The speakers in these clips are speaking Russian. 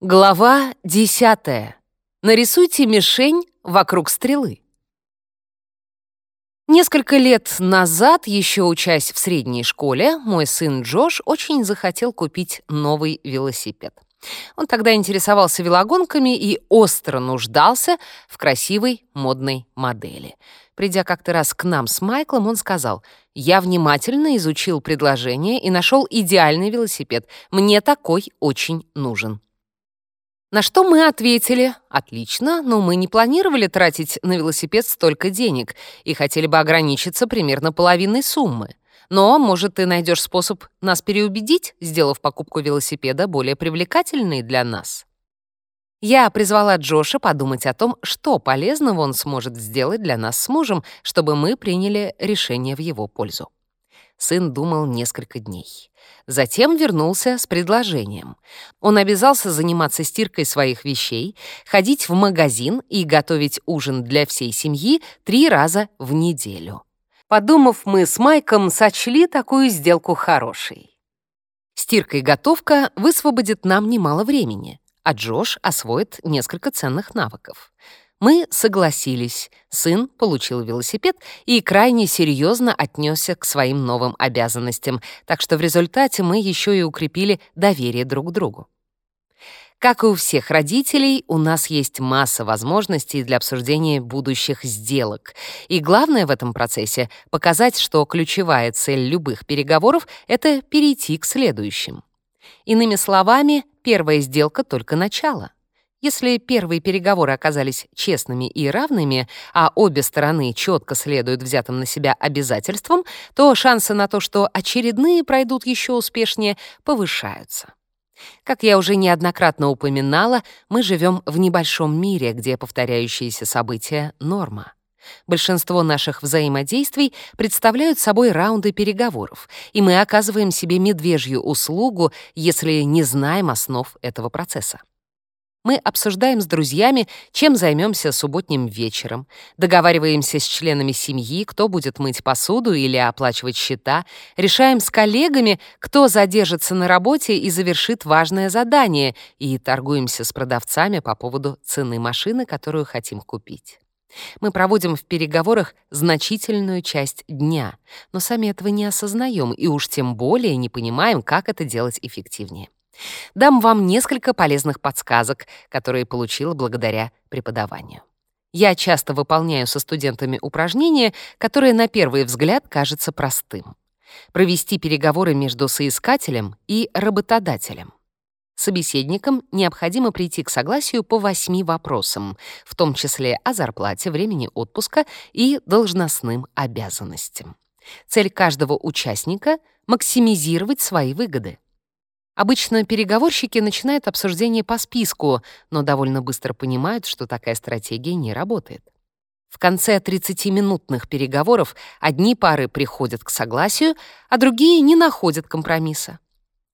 Глава 10. Нарисуйте мишень вокруг стрелы. Несколько лет назад, еще учась в средней школе, мой сын Джош очень захотел купить новый велосипед. Он тогда интересовался велогонками и остро нуждался в красивой модной модели. Придя как-то раз к нам с Майклом, он сказал, «Я внимательно изучил предложение и нашел идеальный велосипед. Мне такой очень нужен». На что мы ответили, отлично, но мы не планировали тратить на велосипед столько денег и хотели бы ограничиться примерно половиной суммы. Но, может, ты найдешь способ нас переубедить, сделав покупку велосипеда более привлекательной для нас. Я призвала Джоша подумать о том, что полезного он сможет сделать для нас с мужем, чтобы мы приняли решение в его пользу. Сын думал несколько дней. Затем вернулся с предложением. Он обязался заниматься стиркой своих вещей, ходить в магазин и готовить ужин для всей семьи три раза в неделю. Подумав, мы с Майком сочли такую сделку хорошей. Стирка и готовка высвободят нам немало времени, а Джош освоит несколько ценных навыков — мы согласились. Сын получил велосипед и крайне серьезно отнесся к своим новым обязанностям, так что в результате мы еще и укрепили доверие друг к другу. Как и у всех родителей, у нас есть масса возможностей для обсуждения будущих сделок. И главное в этом процессе — показать, что ключевая цель любых переговоров — это перейти к следующим. Иными словами, первая сделка — только начало. Если первые переговоры оказались честными и равными, а обе стороны четко следуют взятым на себя обязательствам, то шансы на то, что очередные пройдут еще успешнее, повышаются. Как я уже неоднократно упоминала, мы живем в небольшом мире, где повторяющиеся события — норма. Большинство наших взаимодействий представляют собой раунды переговоров, и мы оказываем себе медвежью услугу, если не знаем основ этого процесса мы обсуждаем с друзьями, чем займемся субботним вечером, договариваемся с членами семьи, кто будет мыть посуду или оплачивать счета, решаем с коллегами, кто задержится на работе и завершит важное задание, и торгуемся с продавцами по поводу цены машины, которую хотим купить. Мы проводим в переговорах значительную часть дня, но сами этого не осознаем и уж тем более не понимаем, как это делать эффективнее. Дам вам несколько полезных подсказок, которые получила благодаря преподаванию. Я часто выполняю со студентами упражнение, которое на первый взгляд кажется простым. Провести переговоры между соискателем и работодателем. Собеседникам необходимо прийти к согласию по восьми вопросам, в том числе о зарплате, времени отпуска и должностным обязанностям. Цель каждого участника — максимизировать свои выгоды. Обычно переговорщики начинают обсуждение по списку, но довольно быстро понимают, что такая стратегия не работает. В конце 30-минутных переговоров одни пары приходят к согласию, а другие не находят компромисса.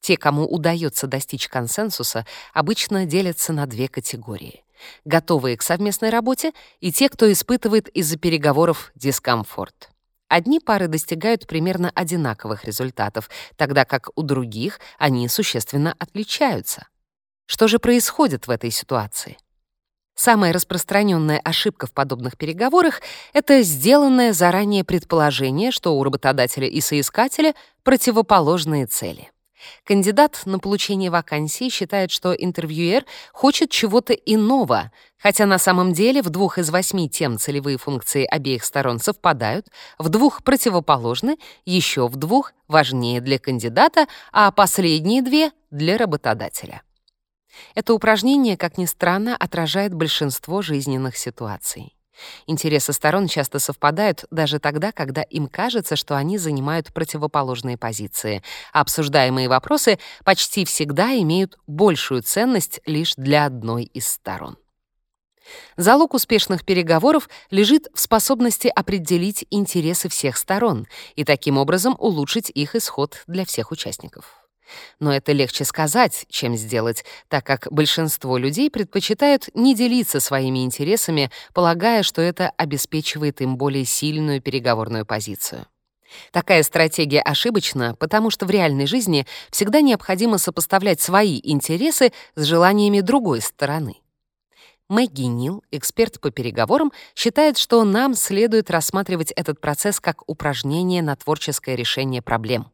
Те, кому удается достичь консенсуса, обычно делятся на две категории. Готовые к совместной работе и те, кто испытывает из-за переговоров дискомфорт одни пары достигают примерно одинаковых результатов, тогда как у других они существенно отличаются. Что же происходит в этой ситуации? Самая распространенная ошибка в подобных переговорах — это сделанное заранее предположение, что у работодателя и соискателя противоположные цели. Кандидат на получение вакансии считает, что интервьюер хочет чего-то иного, хотя на самом деле в двух из восьми тем целевые функции обеих сторон совпадают, в двух противоположны, еще в двух важнее для кандидата, а последние две — для работодателя. Это упражнение, как ни странно, отражает большинство жизненных ситуаций. Интересы сторон часто совпадают даже тогда, когда им кажется, что они занимают противоположные позиции, обсуждаемые вопросы почти всегда имеют большую ценность лишь для одной из сторон. Залог успешных переговоров лежит в способности определить интересы всех сторон и таким образом улучшить их исход для всех участников. Но это легче сказать, чем сделать, так как большинство людей предпочитают не делиться своими интересами, полагая, что это обеспечивает им более сильную переговорную позицию. Такая стратегия ошибочна, потому что в реальной жизни всегда необходимо сопоставлять свои интересы с желаниями другой стороны. Мэгги Нил, эксперт по переговорам, считает, что нам следует рассматривать этот процесс как упражнение на творческое решение проблем.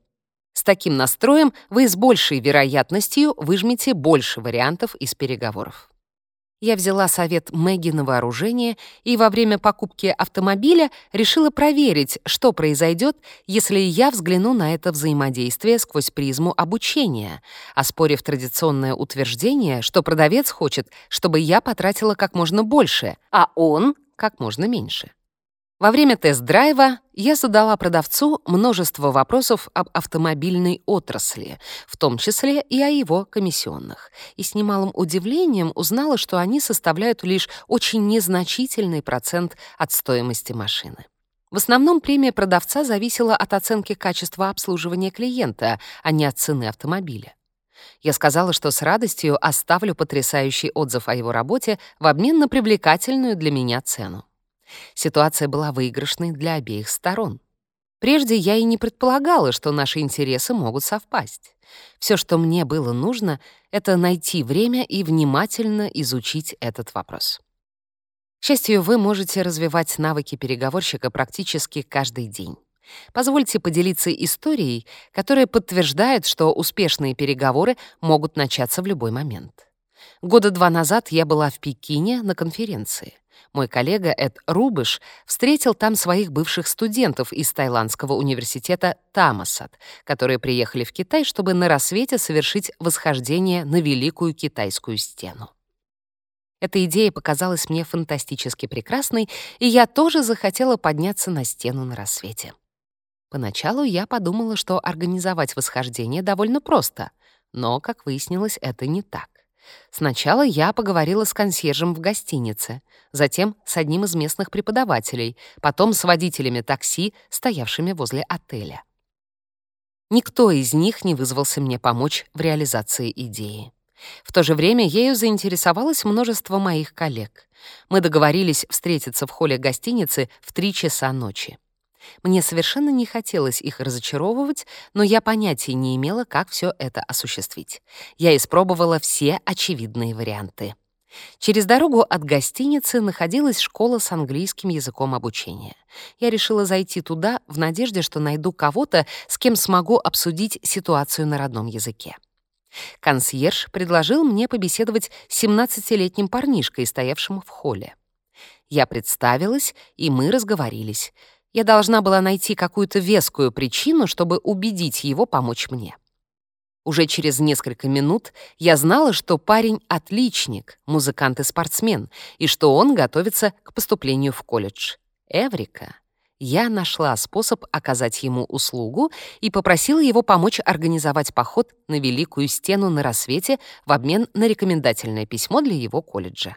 С таким настроем вы с большей вероятностью выжмете больше вариантов из переговоров. Я взяла совет Мэгги на вооружение и во время покупки автомобиля решила проверить, что произойдет, если я взгляну на это взаимодействие сквозь призму обучения, оспорив традиционное утверждение, что продавец хочет, чтобы я потратила как можно больше, а он — как можно меньше. Во время тест-драйва я задала продавцу множество вопросов об автомобильной отрасли, в том числе и о его комиссионных, и с немалым удивлением узнала, что они составляют лишь очень незначительный процент от стоимости машины. В основном премия продавца зависела от оценки качества обслуживания клиента, а не от цены автомобиля. Я сказала, что с радостью оставлю потрясающий отзыв о его работе в обмен на привлекательную для меня цену. Ситуация была выигрышной для обеих сторон. Прежде я и не предполагала, что наши интересы могут совпасть. Все, что мне было нужно, это найти время и внимательно изучить этот вопрос. К счастью, вы можете развивать навыки переговорщика практически каждый день. Позвольте поделиться историей, которая подтверждает, что успешные переговоры могут начаться в любой момент. Года два назад я была в Пекине на конференции. Мой коллега Эд Рубыш встретил там своих бывших студентов из Таиландского университета Тамасад, которые приехали в Китай, чтобы на рассвете совершить восхождение на Великую Китайскую стену. Эта идея показалась мне фантастически прекрасной, и я тоже захотела подняться на стену на рассвете. Поначалу я подумала, что организовать восхождение довольно просто, но, как выяснилось, это не так. Сначала я поговорила с консьержем в гостинице, затем с одним из местных преподавателей, потом с водителями такси, стоявшими возле отеля. Никто из них не вызвался мне помочь в реализации идеи. В то же время ею заинтересовалось множество моих коллег. Мы договорились встретиться в холле гостиницы в 3 часа ночи. Мне совершенно не хотелось их разочаровывать, но я понятия не имела, как все это осуществить. Я испробовала все очевидные варианты. Через дорогу от гостиницы находилась школа с английским языком обучения. Я решила зайти туда в надежде, что найду кого-то, с кем смогу обсудить ситуацию на родном языке. Консьерж предложил мне побеседовать с 17-летним парнишкой, стоявшим в холле. Я представилась, и мы разговорились — я должна была найти какую-то вескую причину, чтобы убедить его помочь мне. Уже через несколько минут я знала, что парень — отличник, музыкант и спортсмен, и что он готовится к поступлению в колледж. Эврика. Я нашла способ оказать ему услугу и попросила его помочь организовать поход на Великую Стену на рассвете в обмен на рекомендательное письмо для его колледжа.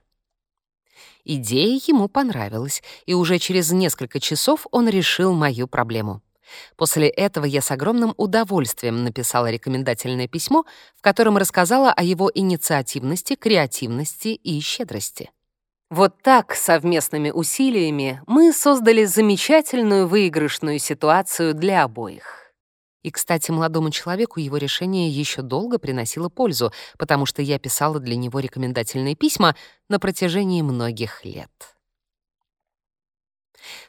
Идея ему понравилась, и уже через несколько часов он решил мою проблему. После этого я с огромным удовольствием написала рекомендательное письмо, в котором рассказала о его инициативности, креативности и щедрости. Вот так, совместными усилиями, мы создали замечательную выигрышную ситуацию для обоих. И, кстати, молодому человеку его решение еще долго приносило пользу, потому что я писала для него рекомендательные письма на протяжении многих лет.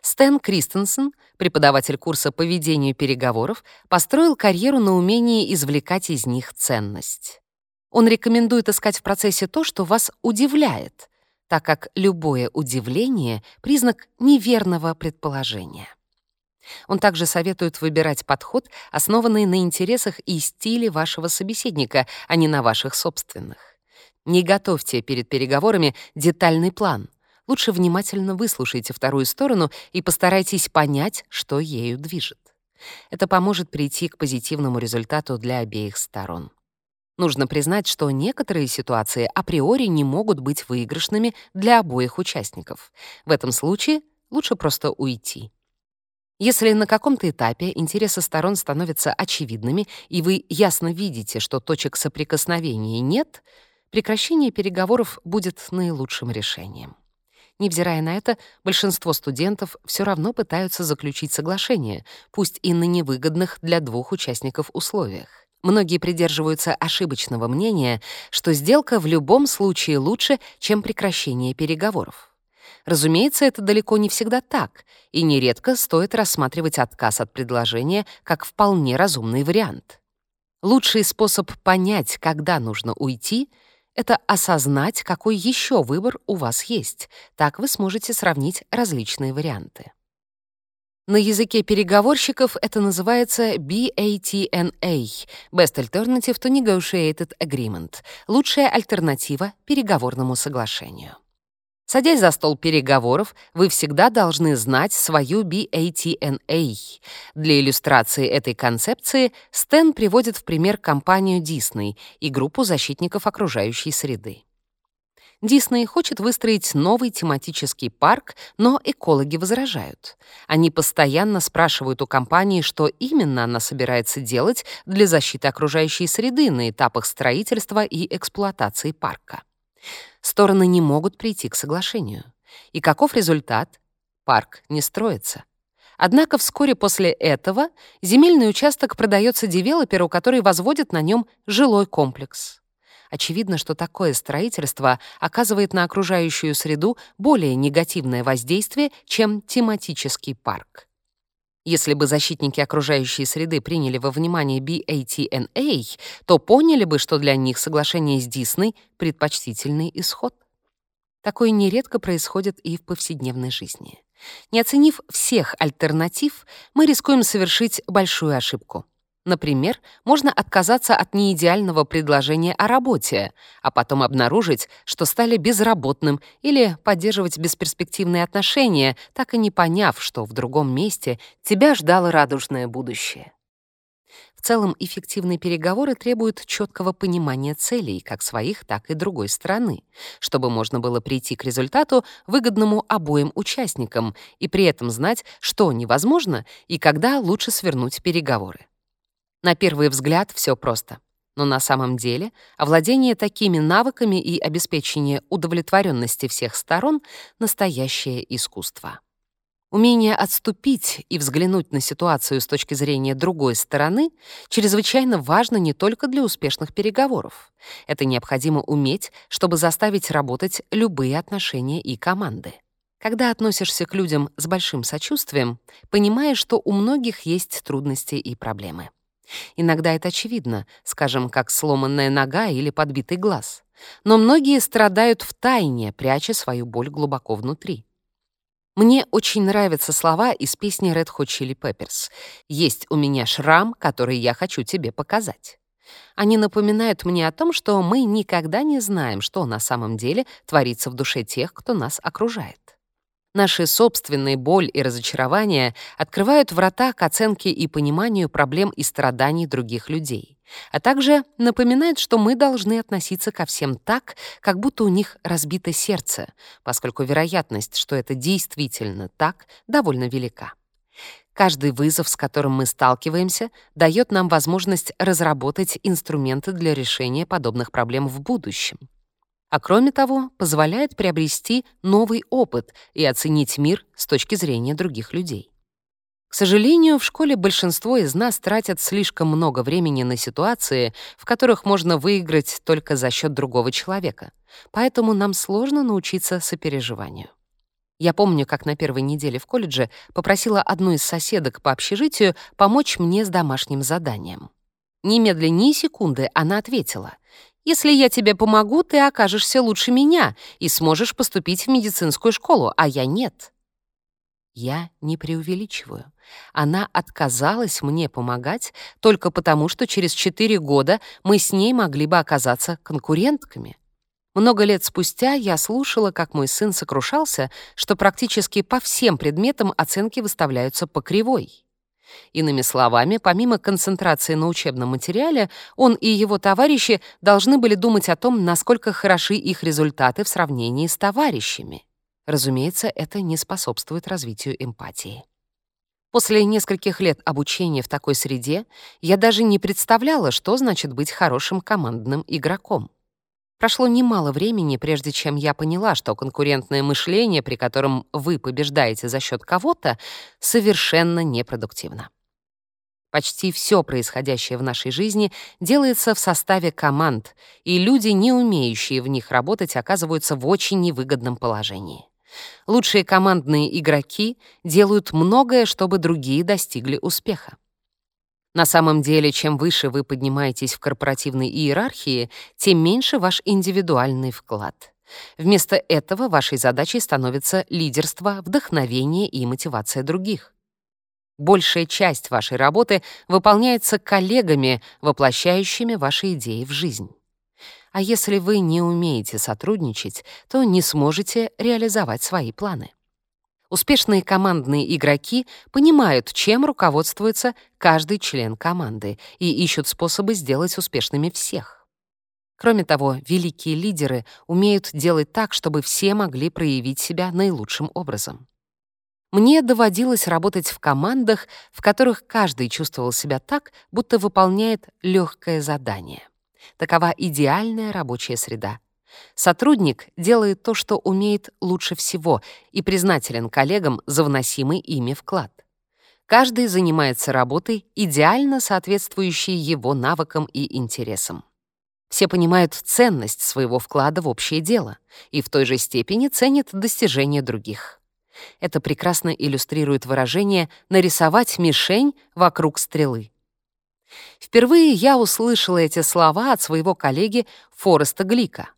Стэн Кристенсен, преподаватель курса по ведению переговоров, построил карьеру на умении извлекать из них ценность. Он рекомендует искать в процессе то, что вас удивляет, так как любое удивление — признак неверного предположения. Он также советует выбирать подход, основанный на интересах и стиле вашего собеседника, а не на ваших собственных. Не готовьте перед переговорами детальный план. Лучше внимательно выслушайте вторую сторону и постарайтесь понять, что ею движет. Это поможет прийти к позитивному результату для обеих сторон. Нужно признать, что некоторые ситуации априори не могут быть выигрышными для обоих участников. В этом случае лучше просто уйти. Если на каком-то этапе интересы сторон становятся очевидными, и вы ясно видите, что точек соприкосновения нет, прекращение переговоров будет наилучшим решением. Невзирая на это, большинство студентов все равно пытаются заключить соглашение, пусть и на невыгодных для двух участников условиях. Многие придерживаются ошибочного мнения, что сделка в любом случае лучше, чем прекращение переговоров. Разумеется, это далеко не всегда так, и нередко стоит рассматривать отказ от предложения как вполне разумный вариант. Лучший способ понять, когда нужно уйти — это осознать, какой еще выбор у вас есть. Так вы сможете сравнить различные варианты. На языке переговорщиков это называется BATNA — Best Alternative to Negotiated Agreement — лучшая альтернатива переговорному соглашению. Садясь за стол переговоров, вы всегда должны знать свою BATNA. Для иллюстрации этой концепции Стэн приводит в пример компанию Disney и группу защитников окружающей среды. Дисней хочет выстроить новый тематический парк, но экологи возражают. Они постоянно спрашивают у компании, что именно она собирается делать для защиты окружающей среды на этапах строительства и эксплуатации парка. Стороны не могут прийти к соглашению. И каков результат? Парк не строится. Однако вскоре после этого земельный участок продается девелоперу, который возводит на нем жилой комплекс. Очевидно, что такое строительство оказывает на окружающую среду более негативное воздействие, чем тематический парк. Если бы защитники окружающей среды приняли во внимание BATNA, то поняли бы, что для них соглашение с Дисней — предпочтительный исход. Такое нередко происходит и в повседневной жизни. Не оценив всех альтернатив, мы рискуем совершить большую ошибку — Например, можно отказаться от неидеального предложения о работе, а потом обнаружить, что стали безработным или поддерживать бесперспективные отношения, так и не поняв, что в другом месте тебя ждало радужное будущее. В целом, эффективные переговоры требуют четкого понимания целей как своих, так и другой стороны, чтобы можно было прийти к результату, выгодному обоим участникам, и при этом знать, что невозможно и когда лучше свернуть переговоры. На первый взгляд все просто. Но на самом деле овладение такими навыками и обеспечение удовлетворенности всех сторон — настоящее искусство. Умение отступить и взглянуть на ситуацию с точки зрения другой стороны чрезвычайно важно не только для успешных переговоров. Это необходимо уметь, чтобы заставить работать любые отношения и команды. Когда относишься к людям с большим сочувствием, понимая, что у многих есть трудности и проблемы. Иногда это очевидно, скажем, как сломанная нога или подбитый глаз. Но многие страдают в тайне, пряча свою боль глубоко внутри. Мне очень нравятся слова из песни Red Hot Chili Peppers «Есть у меня шрам, который я хочу тебе показать». Они напоминают мне о том, что мы никогда не знаем, что на самом деле творится в душе тех, кто нас окружает. Наши собственные боль и разочарования открывают врата к оценке и пониманию проблем и страданий других людей, а также напоминают, что мы должны относиться ко всем так, как будто у них разбито сердце, поскольку вероятность, что это действительно так, довольно велика. Каждый вызов, с которым мы сталкиваемся, дает нам возможность разработать инструменты для решения подобных проблем в будущем а кроме того позволяет приобрести новый опыт и оценить мир с точки зрения других людей. К сожалению, в школе большинство из нас тратят слишком много времени на ситуации, в которых можно выиграть только за счет другого человека, поэтому нам сложно научиться сопереживанию. Я помню, как на первой неделе в колледже попросила одну из соседок по общежитию помочь мне с домашним заданием. Немедленно ни секунды она ответила. Если я тебе помогу, ты окажешься лучше меня и сможешь поступить в медицинскую школу, а я нет». Я не преувеличиваю. Она отказалась мне помогать только потому, что через 4 года мы с ней могли бы оказаться конкурентками. Много лет спустя я слушала, как мой сын сокрушался, что практически по всем предметам оценки выставляются по кривой. Иными словами, помимо концентрации на учебном материале, он и его товарищи должны были думать о том, насколько хороши их результаты в сравнении с товарищами. Разумеется, это не способствует развитию эмпатии. После нескольких лет обучения в такой среде я даже не представляла, что значит быть хорошим командным игроком. Прошло немало времени, прежде чем я поняла, что конкурентное мышление, при котором вы побеждаете за счет кого-то, совершенно непродуктивно. Почти все происходящее в нашей жизни делается в составе команд, и люди, не умеющие в них работать, оказываются в очень невыгодном положении. Лучшие командные игроки делают многое, чтобы другие достигли успеха. На самом деле, чем выше вы поднимаетесь в корпоративной иерархии, тем меньше ваш индивидуальный вклад. Вместо этого вашей задачей становится лидерство, вдохновение и мотивация других. Большая часть вашей работы выполняется коллегами, воплощающими ваши идеи в жизнь. А если вы не умеете сотрудничать, то не сможете реализовать свои планы. Успешные командные игроки понимают, чем руководствуется каждый член команды и ищут способы сделать успешными всех. Кроме того, великие лидеры умеют делать так, чтобы все могли проявить себя наилучшим образом. Мне доводилось работать в командах, в которых каждый чувствовал себя так, будто выполняет легкое задание. Такова идеальная рабочая среда, Сотрудник делает то, что умеет лучше всего, и признателен коллегам за вносимый ими вклад. Каждый занимается работой, идеально соответствующей его навыкам и интересам. Все понимают ценность своего вклада в общее дело и в той же степени ценят достижения других. Это прекрасно иллюстрирует выражение «нарисовать мишень вокруг стрелы». Впервые я услышала эти слова от своего коллеги Фореста Глика.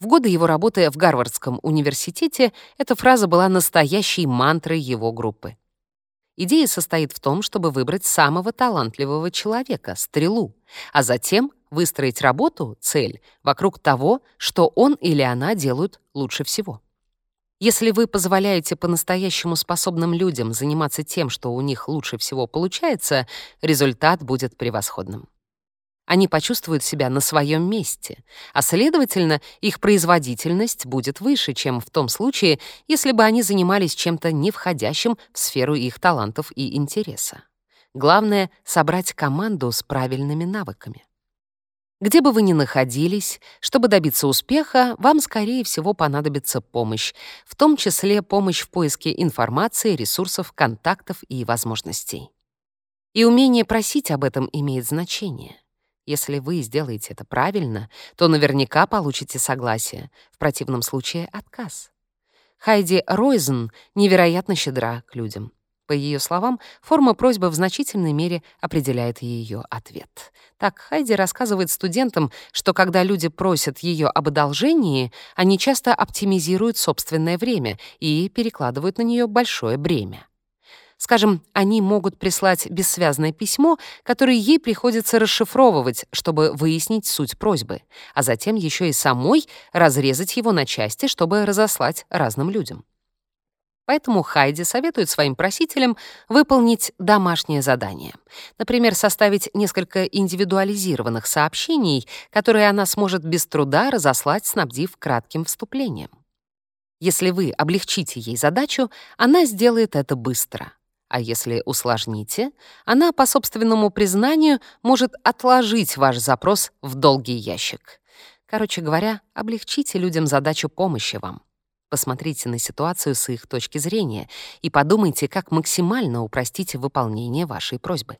В годы его работы в Гарвардском университете эта фраза была настоящей мантрой его группы. Идея состоит в том, чтобы выбрать самого талантливого человека, стрелу, а затем выстроить работу, цель, вокруг того, что он или она делают лучше всего. Если вы позволяете по-настоящему способным людям заниматься тем, что у них лучше всего получается, результат будет превосходным. Они почувствуют себя на своем месте, а, следовательно, их производительность будет выше, чем в том случае, если бы они занимались чем-то не входящим в сферу их талантов и интереса. Главное — собрать команду с правильными навыками. Где бы вы ни находились, чтобы добиться успеха, вам, скорее всего, понадобится помощь, в том числе помощь в поиске информации, ресурсов, контактов и возможностей. И умение просить об этом имеет значение. Если вы сделаете это правильно, то наверняка получите согласие, в противном случае — отказ. Хайди Ройзен невероятно щедра к людям. По ее словам, форма просьбы в значительной мере определяет ее ответ. Так Хайди рассказывает студентам, что когда люди просят ее об одолжении, они часто оптимизируют собственное время и перекладывают на нее большое бремя. Скажем, они могут прислать бессвязное письмо, которое ей приходится расшифровывать, чтобы выяснить суть просьбы, а затем еще и самой разрезать его на части, чтобы разослать разным людям. Поэтому Хайди советует своим просителям выполнить домашнее задание. Например, составить несколько индивидуализированных сообщений, которые она сможет без труда разослать, снабдив кратким вступлением. Если вы облегчите ей задачу, она сделает это быстро. А если усложните, она, по собственному признанию, может отложить ваш запрос в долгий ящик. Короче говоря, облегчите людям задачу помощи вам. Посмотрите на ситуацию с их точки зрения и подумайте, как максимально упростить выполнение вашей просьбы.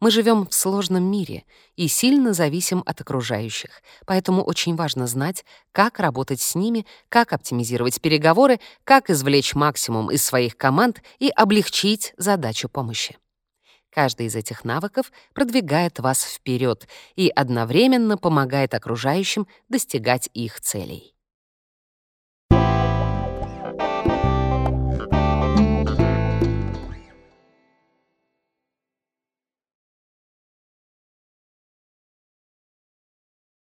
Мы живем в сложном мире и сильно зависим от окружающих, поэтому очень важно знать, как работать с ними, как оптимизировать переговоры, как извлечь максимум из своих команд и облегчить задачу помощи. Каждый из этих навыков продвигает вас вперед и одновременно помогает окружающим достигать их целей.